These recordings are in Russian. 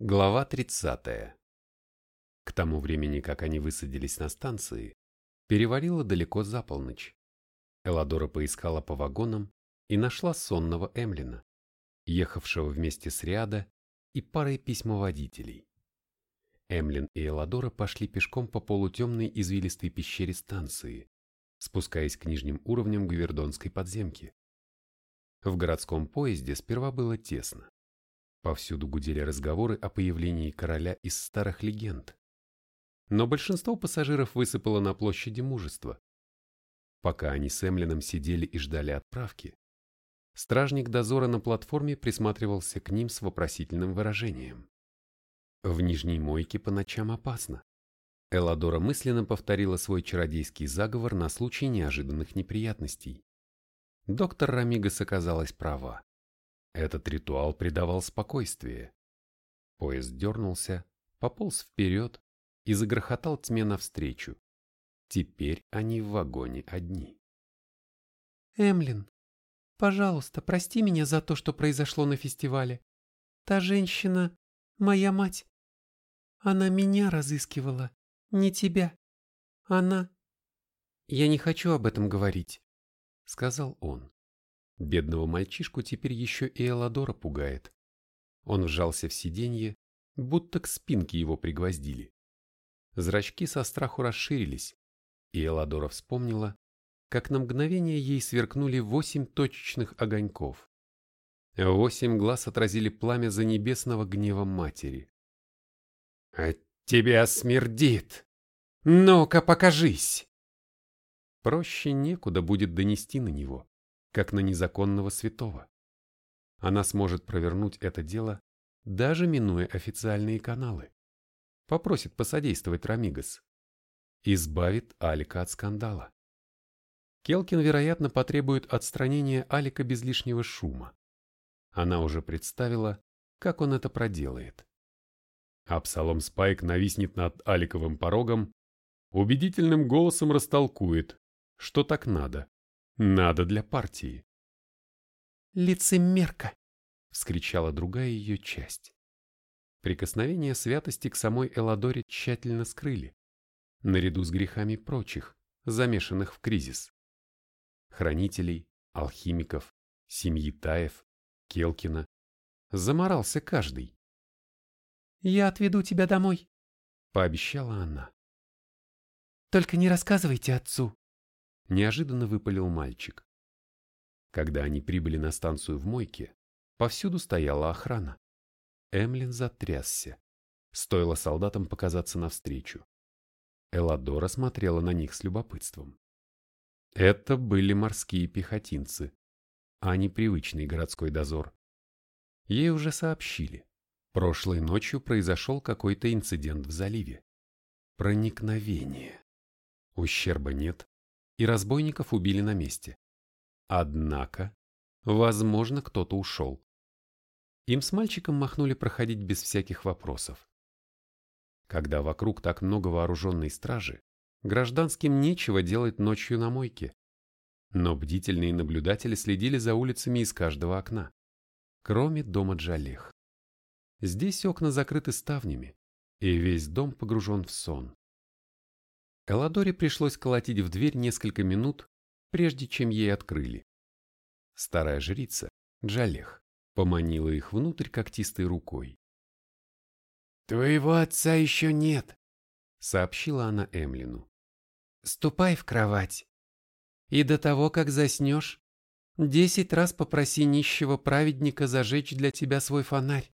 Глава 30. К тому времени, как они высадились на станции, перевалило далеко за полночь. Эладора поискала по вагонам и нашла сонного Эмлина, ехавшего вместе с Риада и парой письмоводителей. Эмлин и Эладора пошли пешком по полутемной извилистой пещере станции, спускаясь к нижним уровням Гувердонской подземки. В городском поезде сперва было тесно. Повсюду гудели разговоры о появлении короля из старых легенд. Но большинство пассажиров высыпало на площади мужества. Пока они с Эмлином сидели и ждали отправки, стражник дозора на платформе присматривался к ним с вопросительным выражением. В нижней мойке по ночам опасно. Эладора мысленно повторила свой чародейский заговор на случай неожиданных неприятностей. Доктор Рамигас оказалась права. Этот ритуал придавал спокойствие. Поезд дернулся, пополз вперед и загрохотал тьме навстречу. Теперь они в вагоне одни. «Эмлин, пожалуйста, прости меня за то, что произошло на фестивале. Та женщина — моя мать. Она меня разыскивала, не тебя. Она...» «Я не хочу об этом говорить», — сказал он. Бедного мальчишку теперь еще и Эладора пугает. Он вжался в сиденье, будто к спинке его пригвоздили. Зрачки со страху расширились, и Эладора вспомнила, как на мгновение ей сверкнули восемь точечных огоньков. Восемь глаз отразили пламя за небесного гнева матери. «От тебя смердит! Ну-ка, покажись!» Проще некуда будет донести на него как на незаконного святого. Она сможет провернуть это дело, даже минуя официальные каналы. Попросит посодействовать Рамигас. Избавит Алика от скандала. Келкин, вероятно, потребует отстранения Алика без лишнего шума. Она уже представила, как он это проделает. Абсалом Спайк нависнет над Аликовым порогом, убедительным голосом растолкует, что так надо. Надо для партии. «Лицемерка!» — вскричала другая ее часть. Прикосновение святости к самой Эладоре тщательно скрыли, наряду с грехами прочих, замешанных в кризис. Хранителей, алхимиков, семьи Таев, Келкина. Заморался каждый. «Я отведу тебя домой», — пообещала она. «Только не рассказывайте отцу неожиданно выпалил мальчик. Когда они прибыли на станцию в Мойке, повсюду стояла охрана. Эмлин затрясся. Стоило солдатам показаться навстречу. Эладора смотрела на них с любопытством. Это были морские пехотинцы, а не привычный городской дозор. Ей уже сообщили. Прошлой ночью произошел какой-то инцидент в заливе. Проникновение. Ущерба нет, и разбойников убили на месте. Однако, возможно, кто-то ушел. Им с мальчиком махнули проходить без всяких вопросов. Когда вокруг так много вооруженной стражи, гражданским нечего делать ночью на мойке. Но бдительные наблюдатели следили за улицами из каждого окна, кроме дома Джалех. Здесь окна закрыты ставнями, и весь дом погружен в сон. Эладоре пришлось колотить в дверь несколько минут, прежде чем ей открыли. Старая жрица, Джалех, поманила их внутрь когтистой рукой. «Твоего отца еще нет», — сообщила она Эмлину. «Ступай в кровать. И до того, как заснешь, десять раз попроси нищего праведника зажечь для тебя свой фонарь».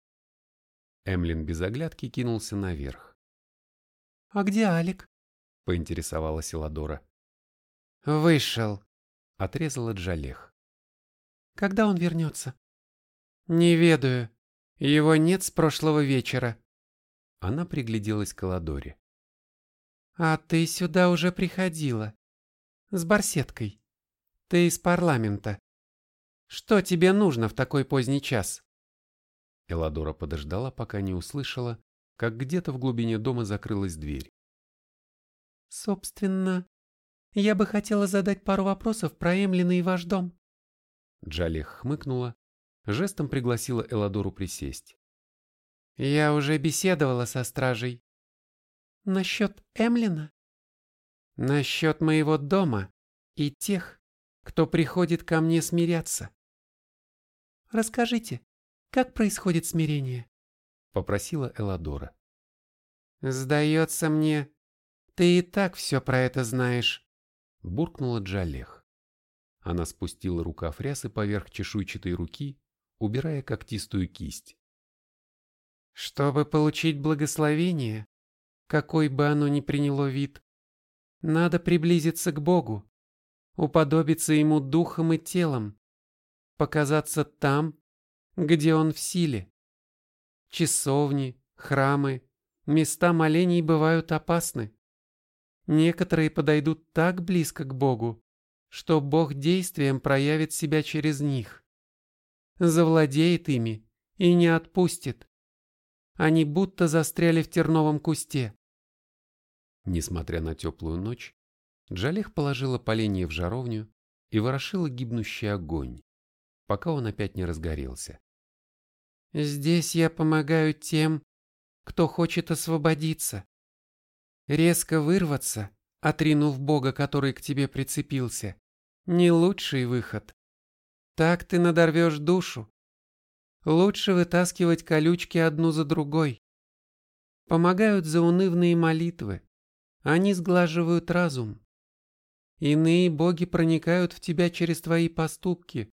Эмлин без оглядки кинулся наверх. «А где Алик?» — поинтересовалась Эладора. «Вышел», — отрезала Джалех. «Когда он вернется?» «Не ведаю. Его нет с прошлого вечера». Она пригляделась к Эладоре. «А ты сюда уже приходила. С барсеткой. Ты из парламента. Что тебе нужно в такой поздний час?» Эладора подождала, пока не услышала, как где-то в глубине дома закрылась дверь. Собственно, я бы хотела задать пару вопросов про Эмлина и ваш дом. Джалех хмыкнула, жестом пригласила Эладору присесть. Я уже беседовала со стражей. Насчет Эмлина? Насчет моего дома и тех, кто приходит ко мне смиряться. Расскажите, как происходит смирение? Попросила Эладора. Сдается мне, ты и так все про это знаешь. Буркнула Джалех. Она спустила рукав рясы поверх чешуйчатой руки, убирая когтистую кисть. Чтобы получить благословение, какой бы оно ни приняло вид, надо приблизиться к Богу, уподобиться Ему духом и телом, показаться там, где Он в силе. Часовни, храмы, места молений бывают опасны. Некоторые подойдут так близко к Богу, что Бог действием проявит себя через них. Завладеет ими и не отпустит. Они будто застряли в терновом кусте. Несмотря на теплую ночь, Джалех положила поленье в жаровню и ворошила гибнущий огонь, пока он опять не разгорелся. «Здесь я помогаю тем, кто хочет освободиться. Резко вырваться, отринув Бога, который к тебе прицепился, не лучший выход. Так ты надорвешь душу. Лучше вытаскивать колючки одну за другой. Помогают заунывные молитвы. Они сглаживают разум. Иные боги проникают в тебя через твои поступки,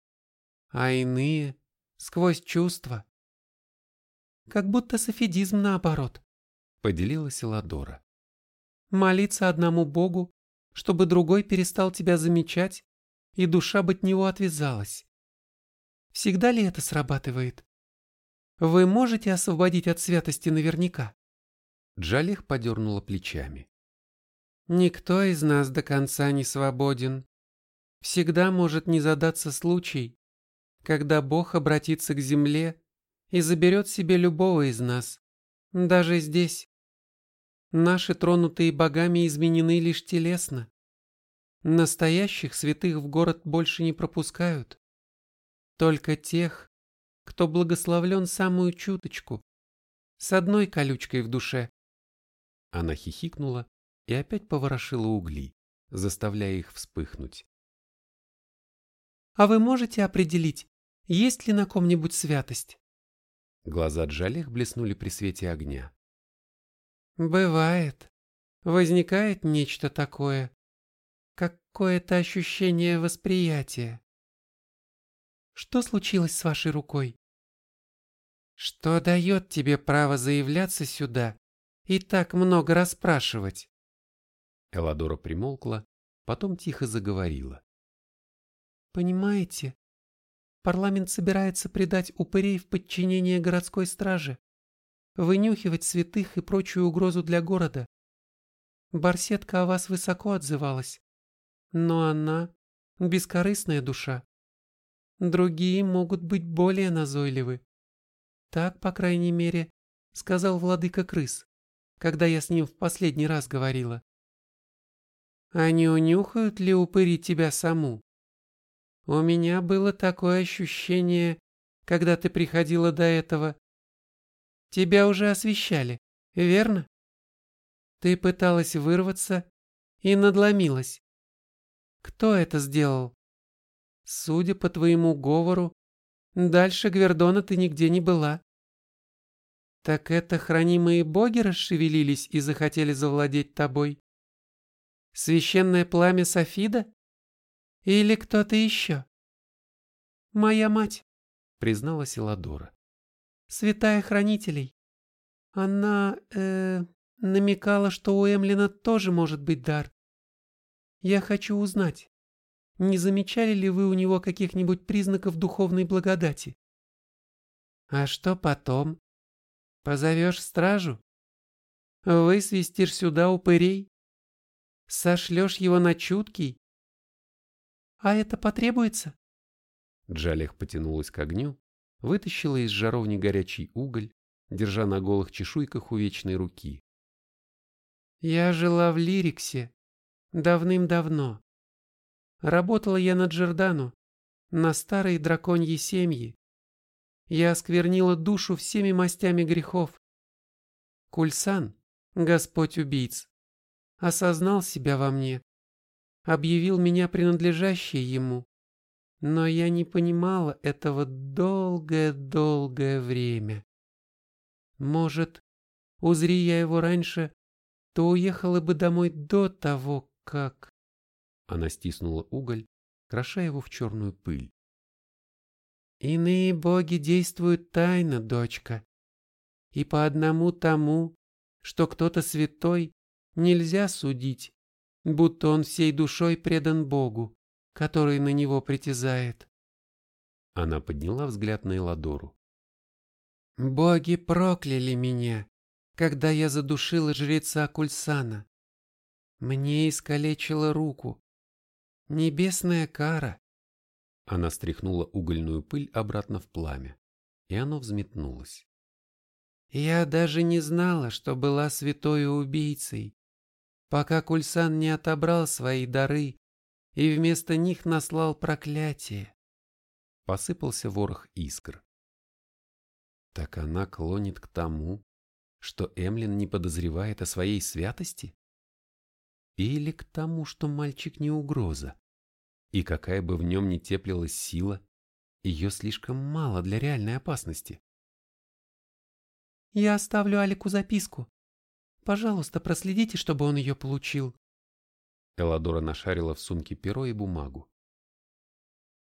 а иные — сквозь чувства. Как будто софидизм наоборот, — поделилась Ладора. Молиться одному богу, чтобы другой перестал тебя замечать, и душа бы от него отвязалась. Всегда ли это срабатывает? Вы можете освободить от святости наверняка? Джалех подернула плечами. Никто из нас до конца не свободен. Всегда может не задаться случай, когда Бог обратится к земле и заберет себе любого из нас, даже здесь. Наши тронутые богами изменены лишь телесно. Настоящих святых в город больше не пропускают. Только тех, кто благословлен самую чуточку, с одной колючкой в душе. Она хихикнула и опять поворошила угли, заставляя их вспыхнуть. «А вы можете определить, есть ли на ком-нибудь святость?» Глаза Джалех блеснули при свете огня. «Бывает. Возникает нечто такое. Какое-то ощущение восприятия. Что случилось с вашей рукой? Что дает тебе право заявляться сюда и так много расспрашивать?» Эладора примолкла, потом тихо заговорила. «Понимаете, парламент собирается предать упырей в подчинение городской страже вынюхивать святых и прочую угрозу для города. Барсетка о вас высоко отзывалась, но она — бескорыстная душа. Другие могут быть более назойливы. Так, по крайней мере, сказал владыка крыс, когда я с ним в последний раз говорила. Не унюхают ли упыри тебя саму? У меня было такое ощущение, когда ты приходила до этого, Тебя уже освещали, верно? Ты пыталась вырваться и надломилась. Кто это сделал? Судя по твоему говору, дальше Гвердона ты нигде не была. Так это хранимые боги расшевелились и захотели завладеть тобой? Священное пламя Софида? Или кто-то еще? Моя мать, призналась Иладора святая хранителей. Она, э, намекала, что у Эмлина тоже может быть дар. Я хочу узнать, не замечали ли вы у него каких-нибудь признаков духовной благодати? А что потом? Позовешь стражу? Высвистишь сюда упырей? Сошлешь его на чуткий? А это потребуется? Джалех потянулась к огню, вытащила из жаровни горячий уголь, держа на голых чешуйках увечной руки. «Я жила в Лириксе давным-давно. Работала я на Джордану, на старой драконьей семьи. я осквернила душу всеми мастями грехов. Кульсан, Господь убийц, осознал себя во мне, объявил меня принадлежащей ему, но я не понимала этого долгое-долгое время. Может, узри я его раньше, то уехала бы домой до того, как... Она стиснула уголь, кроша его в черную пыль. Иные боги действуют тайно, дочка. И по одному тому, что кто-то святой, нельзя судить, будто он всей душой предан Богу, который на него притязает. Она подняла взгляд на Эладору. Боги прокляли меня, когда я задушила жреца Кульсана. Мне искалечила руку. Небесная кара. Она стряхнула угольную пыль обратно в пламя, и оно взметнулось. Я даже не знала, что была святой убийцей, пока Кульсан не отобрал свои дары и вместо них наслал проклятие. Посыпался ворох искр. Так она клонит к тому, что Эмлин не подозревает о своей святости? Или к тому, что мальчик не угроза? И какая бы в нем ни теплилась сила, ее слишком мало для реальной опасности. «Я оставлю Алику записку. Пожалуйста, проследите, чтобы он ее получил». Эладора нашарила в сумке перо и бумагу.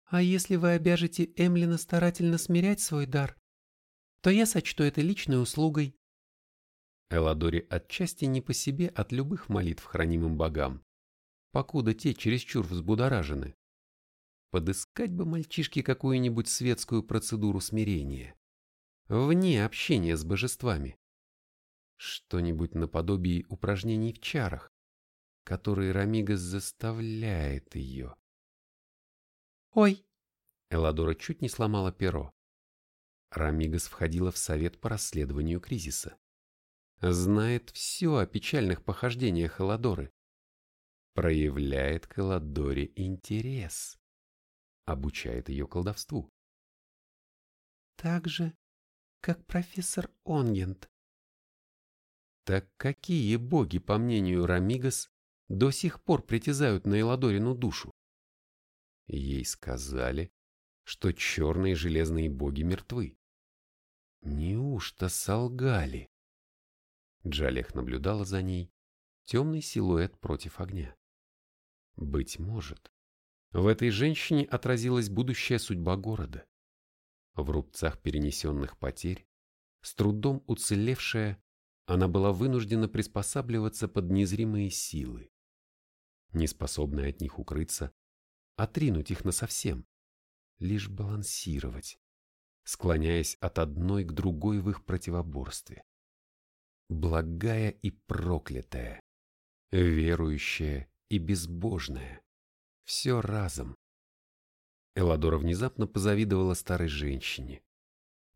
«А если вы обяжете Эмлина старательно смирять свой дар, то я сочту это личной услугой». Эладоре отчасти не по себе от любых молитв хранимым богам, покуда те чересчур взбудоражены. Подыскать бы мальчишке какую-нибудь светскую процедуру смирения, вне общения с божествами. Что-нибудь наподобие упражнений в чарах, которые Рамигас заставляет ее. «Ой!» Эладора чуть не сломала перо. Рамигас входила в совет по расследованию кризиса. Знает все о печальных похождениях Эладоры проявляет к Эладоре интерес, обучает ее колдовству. Так же, как профессор Онгент. Так какие боги, по мнению Рамигас, до сих пор притязают на Эладорину душу? Ей сказали, что черные железные боги мертвы. Неужто солгали? Джалех наблюдала за ней, темный силуэт против огня. Быть может, в этой женщине отразилась будущая судьба города. В рубцах перенесенных потерь, с трудом уцелевшая, она была вынуждена приспосабливаться под незримые силы. Неспособная от них укрыться, отринуть их насовсем, лишь балансировать, склоняясь от одной к другой в их противоборстве. Благая и проклятая, верующая и безбожное. Все разом. Эладора внезапно позавидовала старой женщине.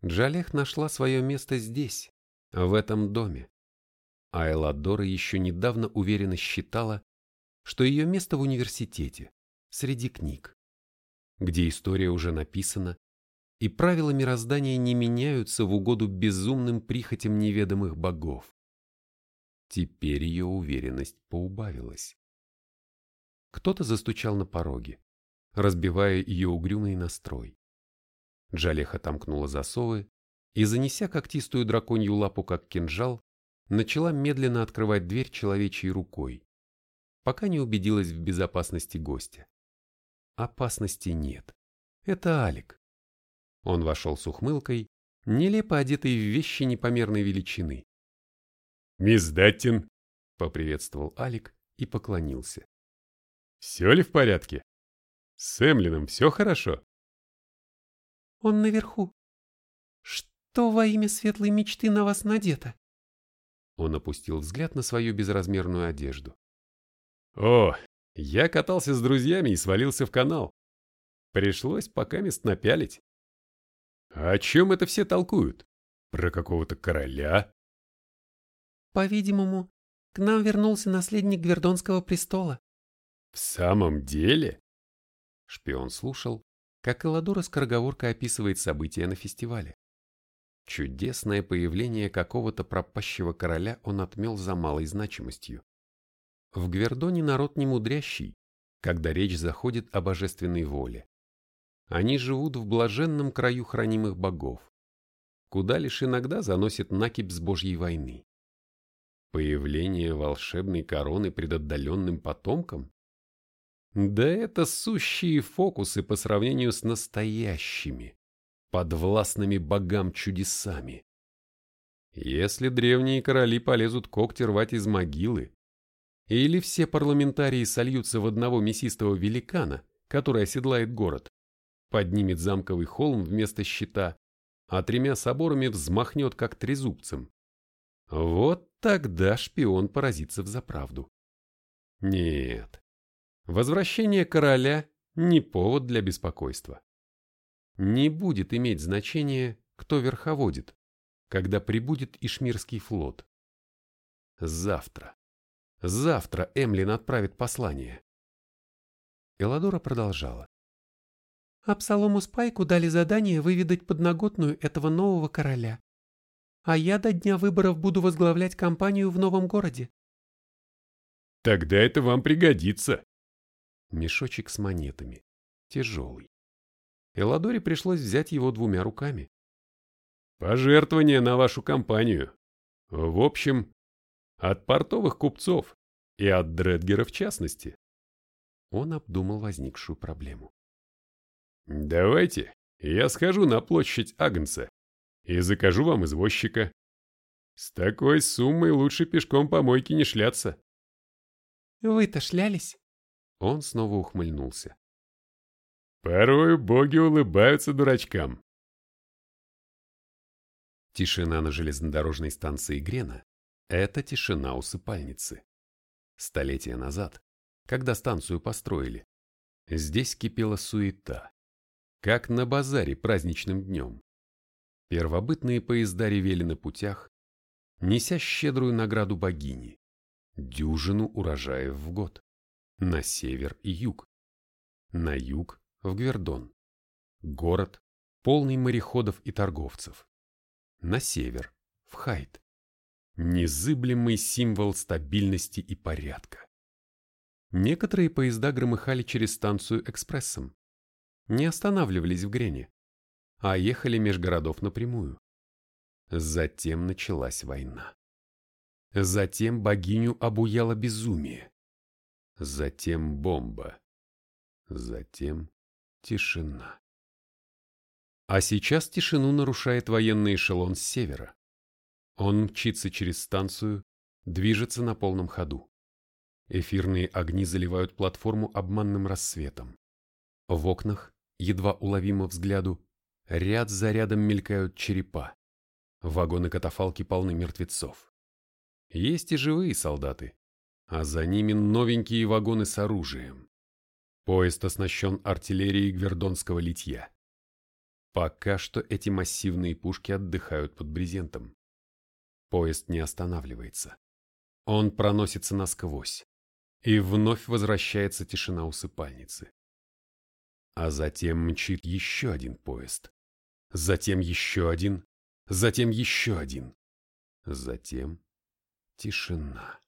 Джалех нашла свое место здесь, в этом доме. А Эладора еще недавно уверенно считала, что ее место в университете, среди книг, где история уже написана, и правила мироздания не меняются в угоду безумным прихотям неведомых богов. Теперь ее уверенность поубавилась. Кто-то застучал на пороге, разбивая ее угрюмый настрой. Джалеха отомкнула засовы и, занеся когтистую драконью лапу как кинжал, начала медленно открывать дверь человечьей рукой, пока не убедилась в безопасности гостя. Опасности нет. Это Алик. Он вошел с ухмылкой, нелепо одетый в вещи непомерной величины. «Мисс Даттин!» — поприветствовал Алик и поклонился. Все ли в порядке? С Эмлином все хорошо? Он наверху. Что во имя светлой мечты на вас надето? Он опустил взгляд на свою безразмерную одежду. О, я катался с друзьями и свалился в канал. Пришлось пока мест напялить. О чем это все толкуют? Про какого-то короля? По-видимому, к нам вернулся наследник Гвердонского престола. В самом деле? Шпион слушал, как Эладора скороговоркой описывает события на фестивале. Чудесное появление какого-то пропащего короля он отмел за малой значимостью. В Гвердоне народ немудрящий, когда речь заходит о божественной воле. Они живут в блаженном краю хранимых богов, куда лишь иногда заносит накипь с божьей войны. Появление волшебной короны пред отдаленным потомком? Да это сущие фокусы по сравнению с настоящими, подвластными богам чудесами. Если древние короли полезут когти рвать из могилы, или все парламентарии сольются в одного мясистого великана, который оседлает город, поднимет замковый холм вместо щита, а тремя соборами взмахнет как трезубцем. Вот тогда шпион поразится в заправду. Нет, возвращение короля не повод для беспокойства. Не будет иметь значения, кто верховодит, когда прибудет Ишмирский флот. Завтра. Завтра Эмлин отправит послание. Эладора продолжала. Абсалому Спайку дали задание выведать подноготную этого нового короля. А я до дня выборов буду возглавлять кампанию в новом городе. Тогда это вам пригодится. Мешочек с монетами. Тяжелый. Эладоре пришлось взять его двумя руками. Пожертвование на вашу компанию. В общем, от портовых купцов и от Дредгера в частности. Он обдумал возникшую проблему. Давайте, я схожу на площадь Агнца и закажу вам извозчика. С такой суммой лучше пешком по мойке не шляться. Вы-то шлялись? Он снова ухмыльнулся. Порою боги улыбаются дурачкам. Тишина на железнодорожной станции Грена – это тишина усыпальницы. Столетия назад, когда станцию построили, здесь кипела суета, как на базаре праздничным днем. Первобытные поезда ревели на путях, неся щедрую награду богини, дюжину урожаев в год, на север и юг. На юг – в Гвердон. Город, полный мореходов и торговцев. На север – в Хайт. Незыблемый символ стабильности и порядка. Некоторые поезда громыхали через станцию экспрессом, не останавливались в Грене, а ехали меж городов напрямую. Затем началась война. Затем богиню обуяло безумие. Затем бомба. Затем тишина. А сейчас тишину нарушает военный эшелон с севера. Он мчится через станцию, движется на полном ходу. Эфирные огни заливают платформу обманным рассветом. В окнах едва уловимо взгляду, ряд за рядом мелькают черепа. Вагоны-катафалки полны мертвецов. Есть и живые солдаты, а за ними новенькие вагоны с оружием. Поезд оснащен артиллерией гвердонского литья. Пока что эти массивные пушки отдыхают под брезентом. Поезд не останавливается. Он проносится насквозь. И вновь возвращается тишина усыпальницы. А затем мчит еще один поезд. Затем еще один. Затем еще один. Затем тишина.